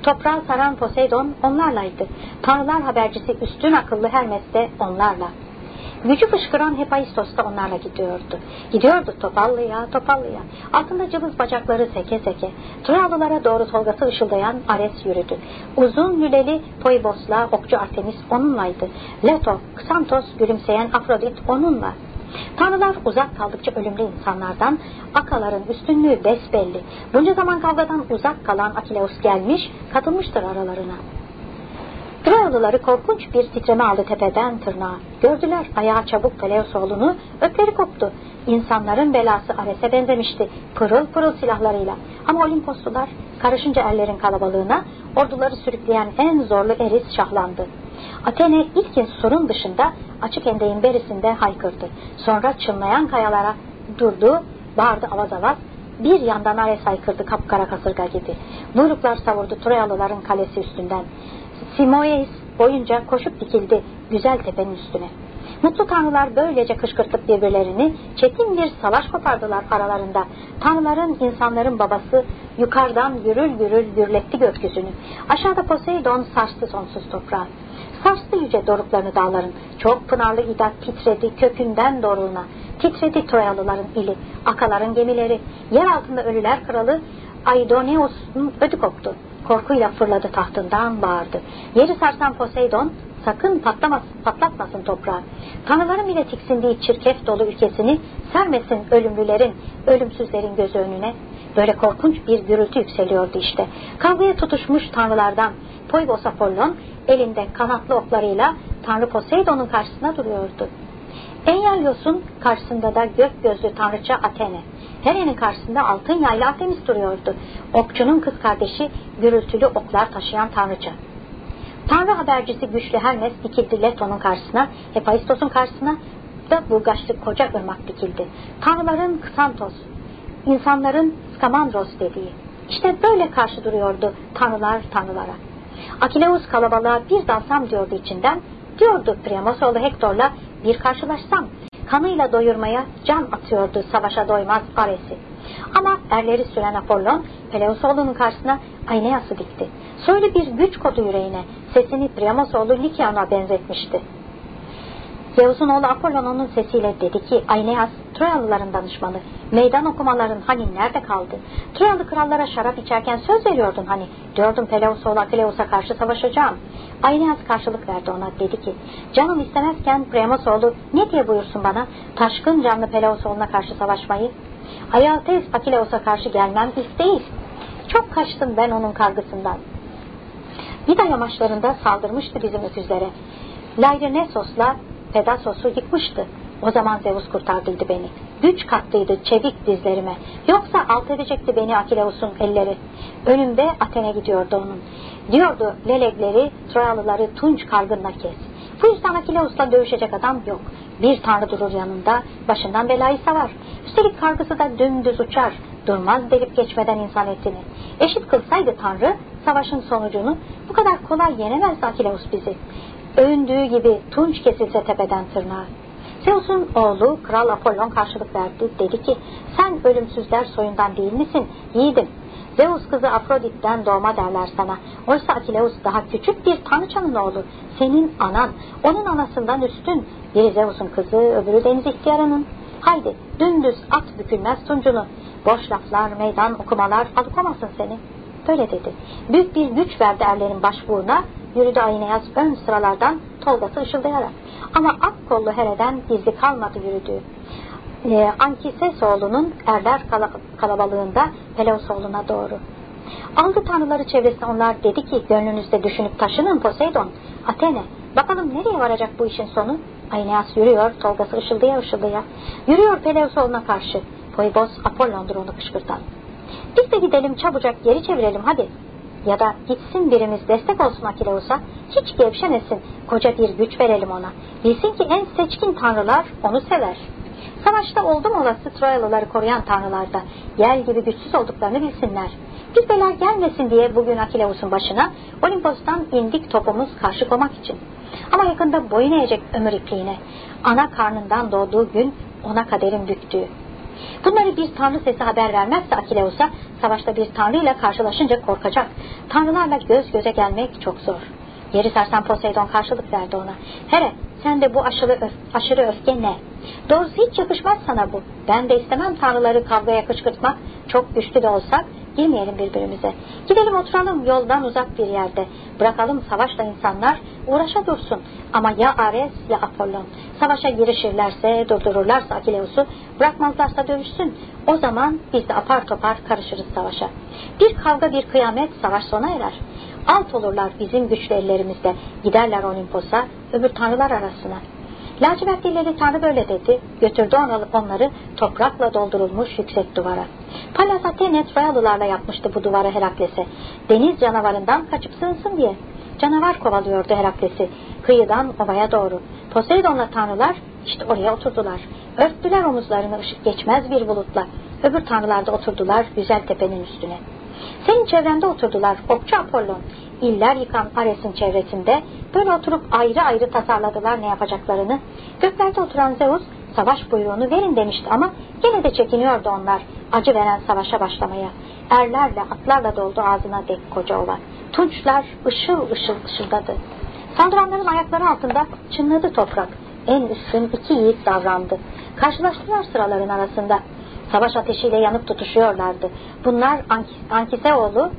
Toprağı saran Poseidon onlarlaydı. Tanrılar habercisi üstün akıllı Hermes de onlarla. Gücü fışkıran Hephaistos da onlarla gidiyordu. Gidiyordu topallıya topallıya. Altında cılız bacakları seke seke. Troyalılara doğru tolgası ışıldayan Ares yürüdü. Uzun lüleli Poibos'la okçu Artemis onunlaydı. Leto, Xantos gülümseyen Afrodit onunla. Tanrılar uzak kaldıkça ölümlü insanlardan, akaların üstünlüğü besbelli. Bunca zaman kavgadan uzak kalan Akileus gelmiş, katılmıştır aralarına. Troyalıları korkunç bir titreme aldı tepeden tırnağa. Gördüler ayağı çabuk Peleus oğlunu, öpleri koptu. İnsanların belası Ares'e benzemişti, pırıl pırıl silahlarıyla. Ama Olimposlular karışınca ellerin kalabalığına, orduları sürükleyen en zorlu Eris şahlandı. Athene ilkin surun dışında açık endeğin berisinde haykırdı. Sonra çınlayan kayalara durdu, bağırdı avaz avaz. bir yandan Ares aykırdı kapkara kasırga gibi. Buyruklar savurdu Troyalıların kalesi üstünden. Simoeis boyunca koşup dikildi güzel tepenin üstüne. Mutlu tanrılar böylece kışkırtıp birbirlerini çetin bir savaş kopardılar aralarında. Tanrıların insanların babası yukarıdan gürül gürül gürletti gökyüzünü. Aşağıda Poseidon sarstı sonsuz toprağı. Sarstı yüce doruklarını dağların. Çok pınarlı idat titredi kökünden doruluna. Titredi Troyalıların ili, akaların gemileri. Yer altında ölüler kralı Aidoneos'un ödü koptu. Korkuyla fırladı tahtından bağırdı. Yeri sarsan Poseidon sakın patlamasın, patlatmasın toprağı. Tanrıların bile tiksindiği çirkef dolu ülkesini sermesin ölümlülerin, ölümsüzlerin gözü önüne. Böyle korkunç bir gürültü yükseliyordu işte. Kavgaya tutuşmuş tanrılardan Poybos Apollon elinde kanatlı oklarıyla Tanrı Poseidon'un karşısına duruyordu. Enyalios'un karşısında da gök gözlü tanrıça Athene. Heren'in karşısında altın yaylı Artemis duruyordu. Okçunun kız kardeşi gürültülü oklar taşıyan tanrıça. Tanrı habercisi güçlü Hermes dikildi Leto'nun karşısına, Hephaistos'un karşısına da Burgaçlı koca ırmak dikildi. Tanrıların Ksantos, insanların Skamandros dediği. İşte böyle karşı duruyordu tanrılar tanrılara. Akileus kalabalığa bir dalsam diyordu içinden, diyordu Priamosoğlu Hektor'la bir karşılaşsam, kanıyla doyurmaya can atıyordu savaşa doymaz Ares'i. Ama erleri süren Apollon, Peleusoğlu'nun karşısına Aeneas'ı dikti. Söyle bir güç kodu yüreğine, sesini Priamosoğlu Likyan'a benzetmişti. Zeus'un oğlu Apollon onun sesiyle dedi ki Ayneas Troyalıların danışmanı. Meydan okumaların hani nerede kaldı? Troyalı krallara şarap içerken söz veriyordun hani. Diyordun Peleus oğlu Akileus'a karşı savaşacağım. Ayneas karşılık verdi ona dedi ki canım istemezken Priamos oğlu ne diye buyursun bana taşkın canlı Peleus oğluna karşı savaşmayı? Ayates Akileus'a karşı gelmem ilk. Çok kaçtım ben onun kargısından. Vida yamaçlarında saldırmıştı bizim öküzlere. Lairnesos'la Pedasos'u yıkmıştı. O zaman Zeus kurtardıydı beni. Güç kattıydı çevik dizlerime. Yoksa alt edecekti beni Akileus'un elleri. Önümde Athene gidiyordu onun. Diyordu Lelegleri, Troyalıları tunç kargınla kes. Bu yüzden Akileus'la dövüşecek adam yok. Bir tanrı durur yanında, başından belayı savar. Üstelik kargısı da dümdüz uçar, durmaz delip geçmeden insan etini. Eşit kılsaydı tanrı, savaşın sonucunu bu kadar kolay yenemezdi Akileus bizi. Övündüğü gibi tunç kesilse tepeden tırnağa. Zeus'un oğlu Kral Apollon karşılık verdi. Dedi ki sen ölümsüzler soyundan değil misin? Yiğidim. Zeus kızı Afrodit'ten doğma derler sana. Oysa Akileus daha küçük bir tanrıçanın oğlu. Senin anan, onun anasından üstün. Biri Zeus'un kızı, öbürü deniz ihtiyarının. Haydi dümdüz at bükülmez tuncunu. Boş laflar, meydan okumalar alıkomasın seni. Böyle dedi. Büyük bir güç verdi erlerin başbuğuna, yürüdü Aynayaz ön sıralardan Tolga'sı ışıldayarak. Ama ak kollu Here'den gizli kalmadı yürüdüğü. Ee, Ankisesoğlu'nun erler kalabalığında Peleusoğlu'na doğru. Aldı tanrıları çevresine onlar dedi ki gönlünüzde düşünüp taşının Poseidon, Athene, bakalım nereye varacak bu işin sonu? Ayneas yürüyor, Tolga'sı ışıldaya ışıldaya. Yürüyor Peleusoğlu'na karşı. Poibos Apollon'dur onu kışkırtan. Biz de gidelim çabucak geri çevirelim hadi ya da gitsin birimiz destek olsun Akileus'a, hiç gevşemesin, koca bir güç verelim ona. Bilsin ki en seçkin tanrılar onu sever. Savaşta oldum olası Troyalıları koruyan tanrılarda yer gibi güçsüz olduklarını bilsinler. Biz bela gelmesin diye bugün Akileus'un başına Olimpos'tan indik topumuz karşı komak için. Ama yakında boyun eğecek ömür ipliğine. Ana karnından doğduğu gün ona kaderin büktüğü. Bunları bir tanrı sesi haber vermezse Akileus'a savaşta bir tanrıyla karşılaşınca korkacak. Tanrılarla göz göze gelmek çok zor. Yeri sersen Poseidon karşılık verdi ona. Here sen de bu aşırı, öf aşırı öfke ne? Doğrusu hiç yakışmaz sana bu. Ben de istemem tanrıları kavgaya kışkırtmak. Çok güçlü de olsak girmeyelim birbirimize. Gidelim oturalım yoldan uzak bir yerde. Bırakalım savaşla insanlar uğraşa dursun. Ama ya Ares ya Apollon. Savaşa girişirlerse, durdururlarsa Akileus'u, bırakmazlarsa dövüşsün. O zaman biz de apar topar karışırız savaşa. Bir kavga bir kıyamet savaş sona erer. Alt olurlar bizim güçlü ellerimizde. Giderler Olimpos'a, öbür tanrılar arasına. Lacivertlileri Tanrı böyle dedi. Götürdü onları toprakla doldurulmuş yüksek duvara. Palas Athene Troyalılarla yapmıştı bu duvara Herakles'e. Deniz canavarından kaçıp sığınsın diye. Canavar kovalıyordu Herakles'i. Kıyıdan ovaya doğru. Poseidon'la tanrılar işte oraya oturdular. Örttüler omuzlarını ışık geçmez bir bulutla. öbür tanrılar da oturdular güzel tepenin üstüne. Senin çevrende oturdular okçu Apollon. İller yıkan Ares'in çevresinde böyle oturup ayrı ayrı tasarladılar ne yapacaklarını. Göklerde oturan Zeus savaş buyruğunu verin demişti ama gene de çekiniyordu onlar acı veren savaşa başlamaya. Erlerle atlarla doldu ağzına dek koca ova. Tunçlar ışıl ışıl ışıldadı. Saldıranların ayakları altında çınladı toprak. En üstün iki yiğit davrandı. Karşılaştılar sıraların arasında. Savaş ateşiyle yanıp tutuşuyorlardı. Bunlar Ankiseoğlu,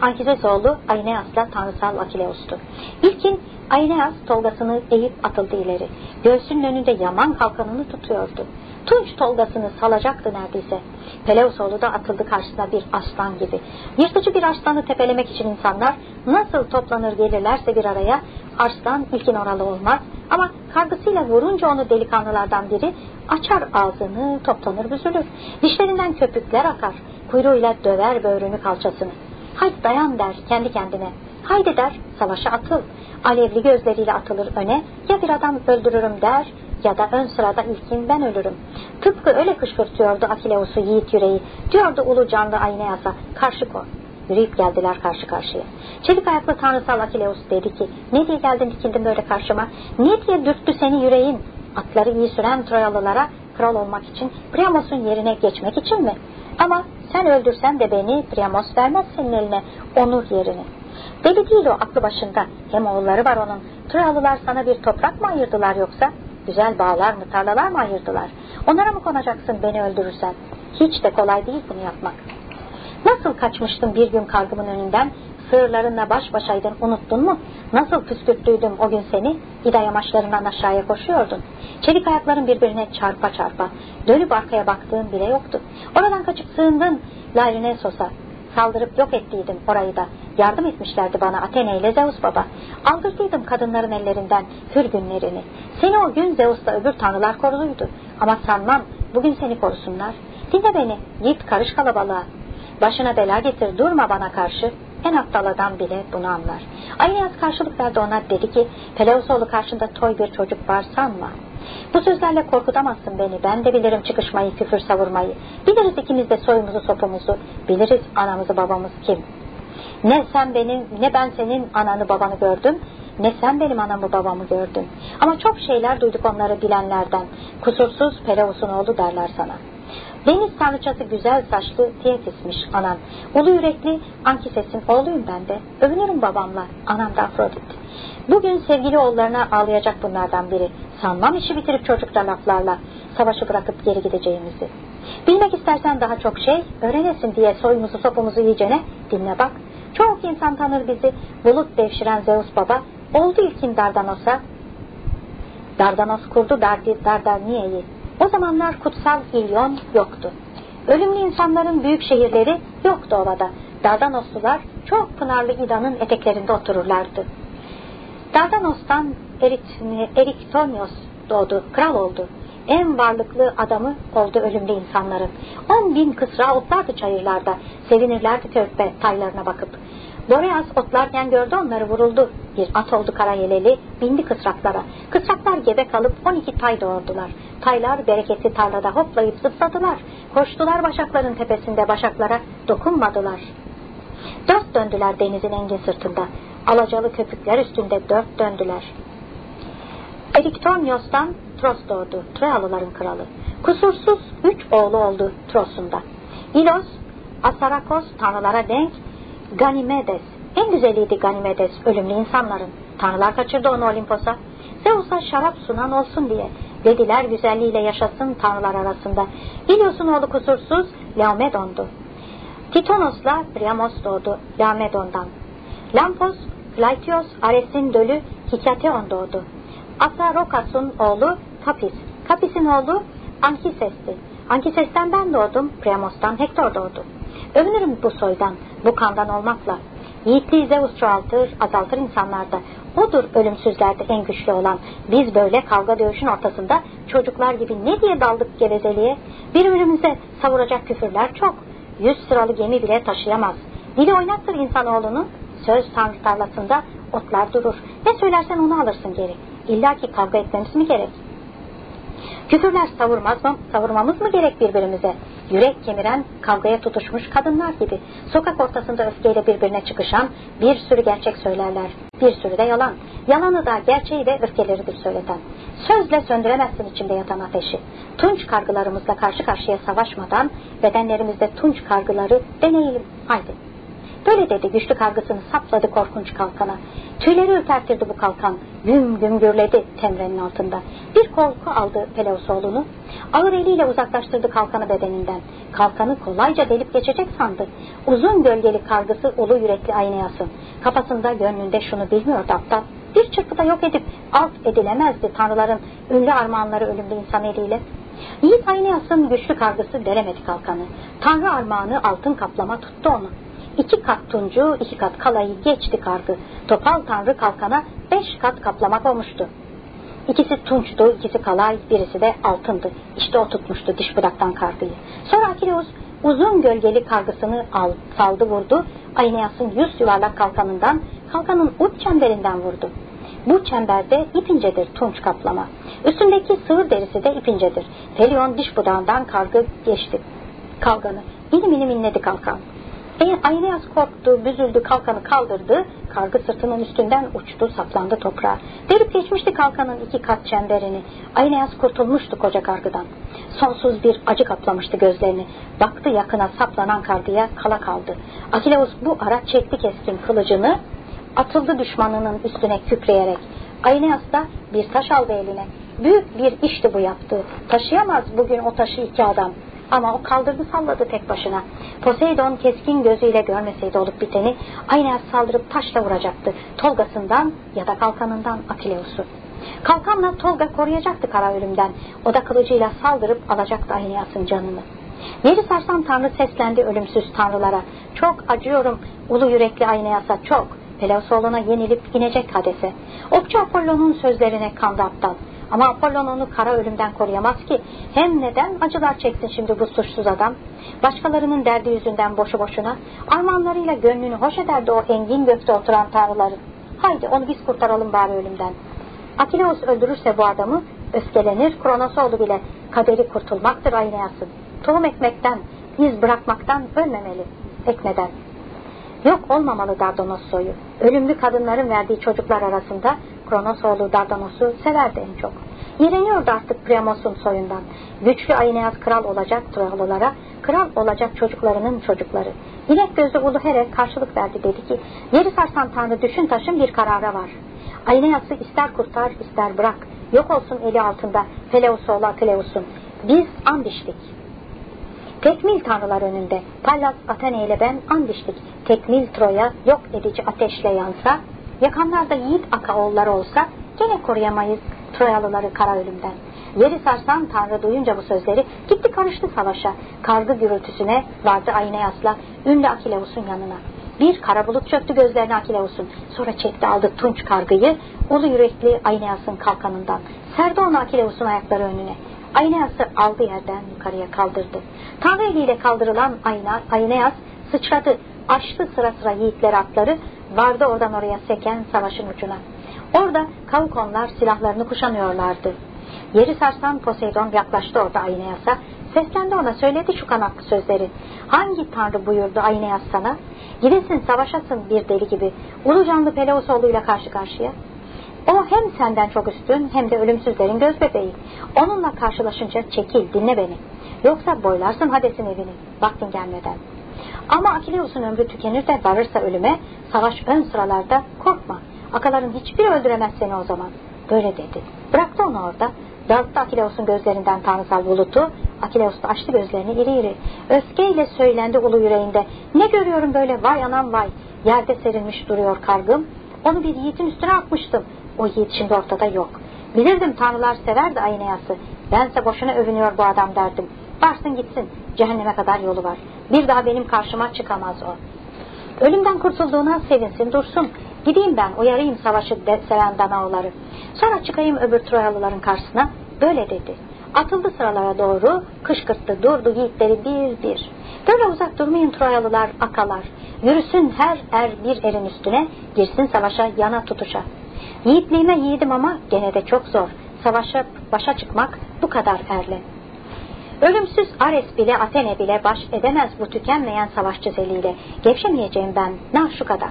Ankisesoğlu Aineas'la tanrısal Akileus'tu. İlkin Aineas tolgasını eğip atıldı ileri. Göğsünün önünde yaman kalkanını tutuyordu. Tunç tolgasını salacaktı neredeyse. Peleusoğlu da atıldı karşısına bir aslan gibi. Yırtıcı bir aslanı tepelemek için insanlar nasıl toplanır gelirlerse bir araya arslan ilkin oralı olmaz ama kargısıyla vurunca onu delikanlılardan biri açar ağzını toplanır büzülür. Dişlerinden köpükler akar kuyruğuyla döver böğrünü kalçasını. Haydi dayan der kendi kendine. Haydi der savaşa atıl. Alevli gözleriyle atılır öne ya bir adam öldürürüm der ya da ön sırada ilkin ben ölürüm. Tıpkı öyle kışkırtıyordu Akileus'u yiğit yüreği. Diyordu ulu canlı Aineas'a karşı koy. Yürüyüp geldiler karşı karşıya. Çelik ayaklı tanrısal Akileus dedi ki ne diye geldin dikildin böyle karşıma? Niye diye dürttü seni yüreğin? Atları iyi süren Troyalılara kral olmak için Priamos'un yerine geçmek için mi? Ama sen öldürsen de beni Priamos vermez senin eline onur yerini. Deli değil o aklı başında. Hem oğulları var onun. Troyalılar sana bir toprak mı ayırdılar yoksa? Güzel bağlar mı tarlalar mı ayırdılar? Onlara mı konacaksın beni öldürürsen? Hiç de kolay değil bunu yapmak. Nasıl kaçmıştın bir gün kargımın önünden? Sığırlarınla baş başaydın unuttun mu? Nasıl püskürttüydüm o gün seni? İda yamaçlarından aşağıya koşuyordun. Çelik ayakların birbirine çarpa çarpa. Dönüp arkaya baktığın bile yoktu. Oradan kaçıp sığındın Larinesos'a. Saldırıp yok ettiydim orayı da. Yardım etmişlerdi bana Athene ile Zeus baba. Aldırdıydım kadınların ellerinden hür günlerini. Seni o gün Zeus'la öbür tanrılar koruluydu. Ama sanmam bugün seni korusunlar. Dinle beni git karış kalabalığa. Başına bela getir durma bana karşı. En aptal adam bile bunu anlar. Aynias karşılık verdi ona dedi ki Peleusoğlu karşında toy bir çocuk var sanma. Bu sözlerle korkutamazsın beni. Ben de bilirim çıkışmayı, küfür savurmayı. Biliriz ikimiz de soyumuzu, sopumuzu. Biliriz anamızı, babamız kim. Ne sen benim, ne ben senin ananı, babanı gördüm, ne sen benim anamı, babamı gördün. Ama çok şeyler duyduk onları bilenlerden. Kusursuz Peleus'un oğlu derler sana.'' Deniz tanrıçası güzel saçlı Thetis'miş anam. Ulu yürekli Ankises'in oğluyum ben de. Övünürüm babamla. Anam da Afrodit. Bugün sevgili oğullarına ağlayacak bunlardan biri. Sanmam işi bitirip çocukla laflarla savaşı bırakıp geri gideceğimizi. Bilmek istersen daha çok şey öğrenesin diye soyumuzu sopumuzu yiyeceğine dinle bak. Çok insan tanır bizi. Bulut devşiren Zeus baba oldu ilkin Dardanos'a. Dardanos kurdu Dardi Dardaniyye'yi. O zamanlar kutsal İlyon yoktu. Ölümlü insanların büyük şehirleri yoktu ovada. Dardanoslular çok pınarlı İda'nın eteklerinde otururlardı. Dardanos'tan Eriktonios doğdu, kral oldu. En varlıklı adamı oldu ölümlü insanların. On bin kısra otlardı çayırlarda. Sevinirlerdi körpe taylarına bakıp. Boreas otlarken gördü onları vuruldu. Bir at oldu kara yeleli, bindi kısraklara. Kısraklar gebe kalıp on iki tay doğurdular. Taylar bereketli tarlada hoplayıp zıpladılar. Koştular başakların tepesinde başaklara dokunmadılar. Dört döndüler denizin engin sırtında. Alacalı köpükler üstünde dört döndüler. Eriktonios'tan Tros doğdu, Troyalıların kralı. Kusursuz üç oğlu oldu Tros'unda. İlos, Asarakos tanrılara denk, Ganimedes, en güzeliydi Ganimedes, ölümlü insanların. Tanrılar kaçırdı onu Olimpos'a. Zeus'a şarap sunan olsun diye. Dediler güzelliğiyle yaşasın tanrılar arasında. İlyos'un oğlu kusursuz Laomedon'du. Titonos'la Priamos doğdu Laomedon'dan. Lampos, Clytios, Ares'in dölü Hikateon doğdu. Asarokas'ın oğlu Kapis. Kapis'in oğlu Ankises'ti. Ankises'ten ben doğdum, Priamos'tan Hektor doğdu. Övünürüm bu soydan, bu kandan olmakla. Yiğitliği Zeus çoğaltır, azaltır insanlarda. Odur ölümsüzlerde en güçlü olan. Biz böyle kavga dövüşün ortasında çocuklar gibi ne diye daldık gevezeliğe? Birbirimize savuracak küfürler çok. Yüz sıralı gemi bile taşıyamaz. Dili oynattır insanoğlunun. Söz tanrı tarlasında otlar durur. Ne söylersen onu alırsın geri. İlla ki kavga etmemiz mi gerek? Küfürler savurmaz mı, savurmamız mı gerek birbirimize? Yürek kemiren, kavgaya tutuşmuş kadınlar gibi. Sokak ortasında öfkeyle birbirine çıkışan bir sürü gerçek söylerler. Bir sürü de yalan. Yalanı da gerçeği de öfkeleridir söyleten. Sözle söndüremezsin içimde yatan ateşi. Tunç kargılarımızla karşı karşıya savaşmadan bedenlerimizde tunç kargıları deneyelim. Haydi. Böyle dedi güçlü kargısını sapladı korkunç kalkana. Tüyleri ürpertirdi bu kalkan. Güm güm gürledi temrenin altında. Bir korku aldı Peleusoğlu'nu. Ağır eliyle uzaklaştırdı kalkanı bedeninden. Kalkanı kolayca delip geçecek sandı. Uzun gölgeli kargısı ulu yürekli aynayasın. Kafasında gönlünde şunu bilmiyordu aptal. Bir çırpıda yok edip alt edilemezdi tanrıların ünlü armağanları ölümlü insan eliyle. Yiğit aynayasın güçlü kargısı delemedi kalkanı. Tanrı armağanı altın kaplama tuttu onu. İki kat tuncu, iki kat kalayı geçti kargı. Topal tanrı kalkana beş kat kaplamak olmuştu. İkisi tunçtu, ikisi kalay, birisi de altındı. İşte o tutmuştu diş budaktan kargıyı. Sonra Akileus uzun gölgeli kargısını al, saldı vurdu. Ayneas'ın yüz yuvarlak kalkanından, kalkanın uç çemberinden vurdu. Bu çemberde ipincedir tunç kaplama. Üstündeki sığır derisi de ipincedir. Felion diş budağından kargı geçti. Kalkanı. İnim inim inledi kalkan. E, Aynayaz korktu, büzüldü, kalkanı kaldırdı. Kargı sırtının üstünden uçtu, saplandı toprağa. Derip geçmişti kalkanın iki kat çemberini. Aynayaz kurtulmuştu koca kargıdan. Sonsuz bir acı kaplamıştı gözlerini. Baktı yakına saplanan kargıya kala kaldı. Akileus bu ara çekti keskin kılıcını. Atıldı düşmanının üstüne kükreyerek. Aynayaz da bir taş aldı eline. Büyük bir işti bu yaptığı. Taşıyamaz bugün o taşı iki adam. Ama o kaldırdı salladı tek başına. Poseidon keskin gözüyle görmeseydi olup biteni aynen saldırıp taşla vuracaktı. Tolgasından ya da kalkanından Akileus'u. Kalkanla Tolga koruyacaktı kara ölümden. O da kılıcıyla saldırıp alacaktı Aineas'ın canını. Yeri sarsan tanrı seslendi ölümsüz tanrılara. Çok acıyorum ulu yürekli Aineas'a çok. Peleus yenilip inecek hadese. Okçu Apollon'un sözlerine kandı aptal. Ama Apollon onu kara ölümden koruyamaz ki. Hem neden acılar çeksin şimdi bu suçsuz adam? Başkalarının derdi yüzünden boşu boşuna. Armağanlarıyla gönlünü hoş ederdi o engin gökte oturan tanrıların. Haydi onu biz kurtaralım bari ölümden. Akileus öldürürse bu adamı öfkelenir Kronosoğlu bile. Kaderi kurtulmaktır Aynayas'ın. Tohum ekmekten, iz bırakmaktan ölmemeli. Ekmeden. Yok olmamalı Dardanos soyu. Ölümlü kadınların verdiği çocuklar arasında Kronos oğlu Dardanos'u severdi en çok. İğreniyordu artık Priamos'un soyundan. Güçlü Aeneas kral olacak Troyalılara, kral olacak çocuklarının çocukları. İnek gözlü Ulu Here karşılık verdi dedi ki, yeri sarsan tanrı düşün taşın bir karara var. Aeneas'ı ister kurtar ister bırak. Yok olsun eli altında Peleus oğlu Akileus'un. Biz and içtik. Tekmil tanrılar önünde Pallas Athene ile ben and içtik. Tekmil Troya yok edici ateşle yansa, Yakanlarda yiğit akaoğulları olsa gene koruyamayız Troyalıları kara ölümden. Yeri sarsan Tanrı duyunca bu sözleri gitti karıştı savaşa. Kargı gürültüsüne vardı Ayneas'la ünlü Akileus'un yanına. Bir kara bulut çöktü gözlerine Akileus'un. Sonra çekti aldı tunç kargıyı ulu yürekli Ayneas'ın kalkanından. Serdi onu Akileus'un ayakları önüne. Ayneas'ı aldı yerden yukarıya kaldırdı. Tanrı eliyle kaldırılan Ayna, Ayneas sıçradı. Açtı sıra sıra yiğitler atları vardı oradan oraya seken savaşın ucuna. Orada Kaukonlar silahlarını kuşanıyorlardı. Yeri sarsan Poseidon yaklaştı orada Aineas'a. Seslendi ona söyledi şu kanatlı sözleri. Hangi tanrı buyurdu Aineas sana? Gidesin savaşasın bir deli gibi. Ulu canlı Peleusoğlu'yla karşı karşıya. O hem senden çok üstün hem de ölümsüzlerin göz bebeği. Onunla karşılaşınca çekil dinle beni. Yoksa boylarsın Hades'in evini vaktin gelmeden.'' Ama Akileus'un ömrü tükenir de varırsa ölüme, savaş ön sıralarda korkma. Akaların hiçbiri öldüremez seni o zaman. Böyle dedi. Bıraktı onu orada. Dağıttı Akileus'un gözlerinden tanrısal bulutu. Akileus da açtı gözlerini iri iri. Öfkeyle söylendi ulu yüreğinde. Ne görüyorum böyle vay anam vay. Yerde serilmiş duruyor kargım. Onu bir yiğitin üstüne atmıştım. O yiğit şimdi ortada yok. Bilirdim tanrılar severdi Aynayası. Bense boşuna övünüyor bu adam derdim. Varsın gitsin. Cehenneme kadar yolu var. Bir daha benim karşıma çıkamaz o. Ölümden kurtulduğuna sevinsin dursun. Gideyim ben uyarayım savaşı seven Danaoları. Sonra çıkayım öbür Troyalıların karşısına. Böyle dedi. Atıldı sıralara doğru, kışkırttı, durdu yiğitleri bir bir. Böyle uzak durmayın Troyalılar, akalar. Yürüsün her er bir erin üstüne, girsin savaşa yana tutuşa. Yiğitliğime yiğidim ama gene de çok zor. savaşa başa çıkmak bu kadar erle. Ölümsüz Ares bile Athene bile baş edemez bu tükenmeyen savaşçı zeliyle. Gevşemeyeceğim ben, nah şu kadar.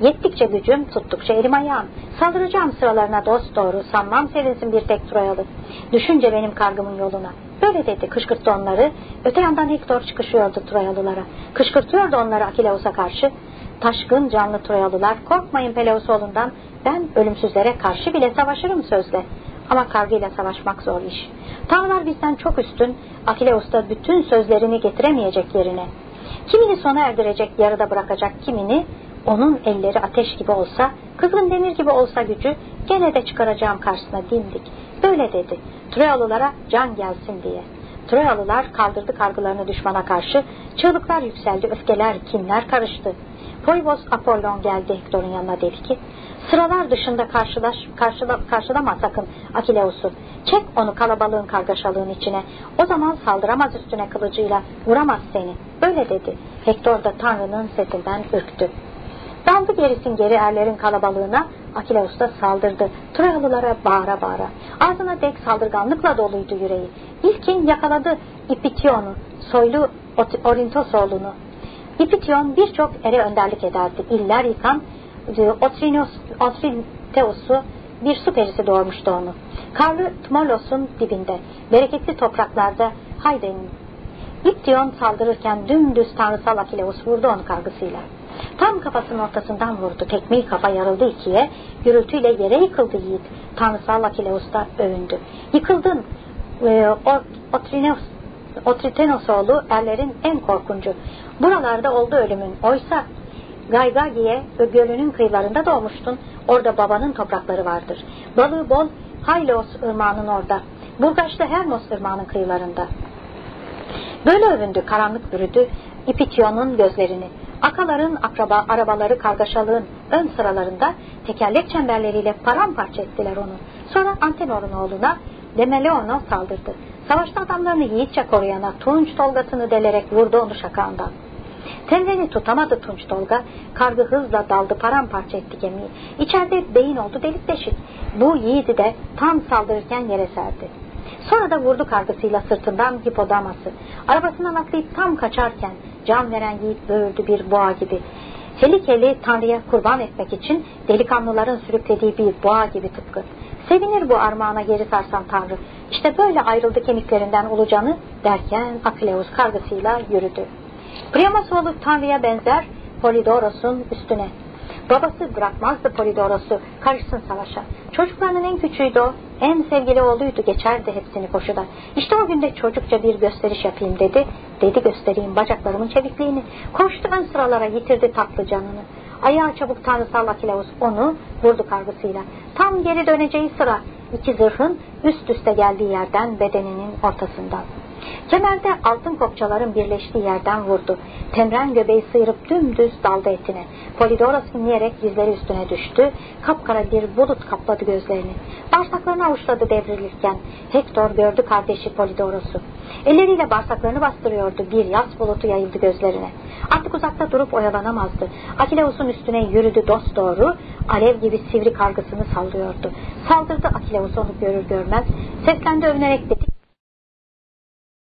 Yettikçe gücüm, tuttukça elim ayağım. Saldıracağım sıralarına dost doğru, sanmam sevinsin bir tek Troyalı. Düşünce benim kargımın yoluna. Böyle dedi, kışkırttı onları. Öte yandan Hektor çıkışıyordu Troyalılara. Kışkırtıyordu onları Akileus'a karşı. Taşkın canlı Troyalılar, korkmayın Peleus oğlundan, ben ölümsüzlere karşı bile savaşırım sözle. Ama kargıyla savaşmak zor iş. Tanrılar bizden çok üstün, Akileus da bütün sözlerini getiremeyecek yerine. Kimini sona erdirecek, yarıda bırakacak, kimini onun elleri ateş gibi olsa, kızgın demir gibi olsa gücü, gene de çıkaracağım karşısına dimdik. Böyle dedi, Troyalılara can gelsin diye. Troyalılar kaldırdı kargılarını düşmana karşı, çığlıklar yükseldi, öfkeler, kinler karıştı. Poybos Apollon geldi Hektor'un yanına dedi ki, sıralar dışında karşılaş, karşıla, karşılama sakın Akileus'u. Çek onu kalabalığın kargaşalığın içine. O zaman saldıramaz üstüne kılıcıyla, vuramaz seni. Böyle dedi. Hektor da Tanrı'nın sesinden ürktü. Daldı gerisin geri erlerin kalabalığına, Akileus da saldırdı. Troyalılara bağıra bağıra. Ağzına dek saldırganlıkla doluydu yüreği. İlkin yakaladı İpition'u, soylu Orintosoğlu'nu. İpition birçok ere önderlik ederdi. İller yıkan e, Otrinos, Otriteus'u bir su perisi doğurmuştu onu. Karlı Tmolos'un dibinde, bereketli topraklarda Hayden'in. İption saldırırken dümdüz tanrısal Akileus vurdu onu kargısıyla. Tam kafasının ortasından vurdu. Tekmeyi kafa yarıldı ikiye. Gürültüyle yere yıkıldı yiğit. Tanrısal Akileus da övündü. Yıkıldın. E, Otritenos oğlu erlerin en korkuncu. Buralarda oldu ölümün. Oysa Gaygagi'ye gölünün kıyılarında doğmuştun. Orada babanın toprakları vardır. Balığı bol Haylos ırmağının orada. Burgaçlı Hermos ırmağının kıyılarında. Böyle övündü, karanlık bürüdü İpityon'un gözlerini. Akaların akraba arabaları kargaşalığın ön sıralarında tekerlek çemberleriyle paramparça ettiler onu. Sonra Antenor'un oğluna Demeleon'a saldırdı. Savaşta adamlarını yiğitçe koruyana Tunç Tolgasını delerek vurdu onu şakağından. Tenreni tutamadı Tunç Tolga, kargı hızla daldı paramparça etti gemiyi. İçeride beyin oldu delik deşik. Bu yiğidi de tam saldırırken yere serdi. Sonra da vurdu kargısıyla sırtından hipodaması. Arabasından atlayıp tam kaçarken can veren yiğit böğürdü bir boğa gibi. Helikeli Tanrı'ya kurban etmek için delikanlıların sürüklediği bir boğa gibi tıpkı. Sevinir bu armağana geri sarsan Tanrı. İşte böyle ayrıldı kemiklerinden ulucanı derken Akileus kargısıyla yürüdü. Priamos oğlu Tanrı'ya benzer Polidoros'un üstüne. Babası bırakmazdı Polidoros'u karışsın savaşa. Çocuklarının en küçüğüydü o. En sevgili oğluydu geçerdi hepsini koşuda. İşte o günde çocukça bir gösteriş yapayım dedi. Dedi göstereyim bacaklarımın çevikliğini. Koştu ön sıralara yitirdi tatlı canını. Ayağı çabuk tanrısal Akileus onu vurdu kargısıyla. Tam geri döneceği sıra iki zırhın üst üste geldiği yerden bedeninin ortasından. Kemerde altın kopçaların birleştiği yerden vurdu. Temren göbeği sıyırıp dümdüz daldı etine. Polidoros inleyerek dizleri üstüne düştü. Kapkara bir bulut kapladı gözlerini. Bağırsaklarını avuçladı devrilirken. Hektor gördü kardeşi Polidoros'u. Elleriyle bağırsaklarını bastırıyordu. Bir yaz bulutu yayıldı gözlerine. Artık uzakta durup oyalanamazdı. Akileus'un üstüne yürüdü dost doğru. Alev gibi sivri kargısını sallıyordu. Saldırdı Akileus onu görür görmez. Seslendi övünerek dedi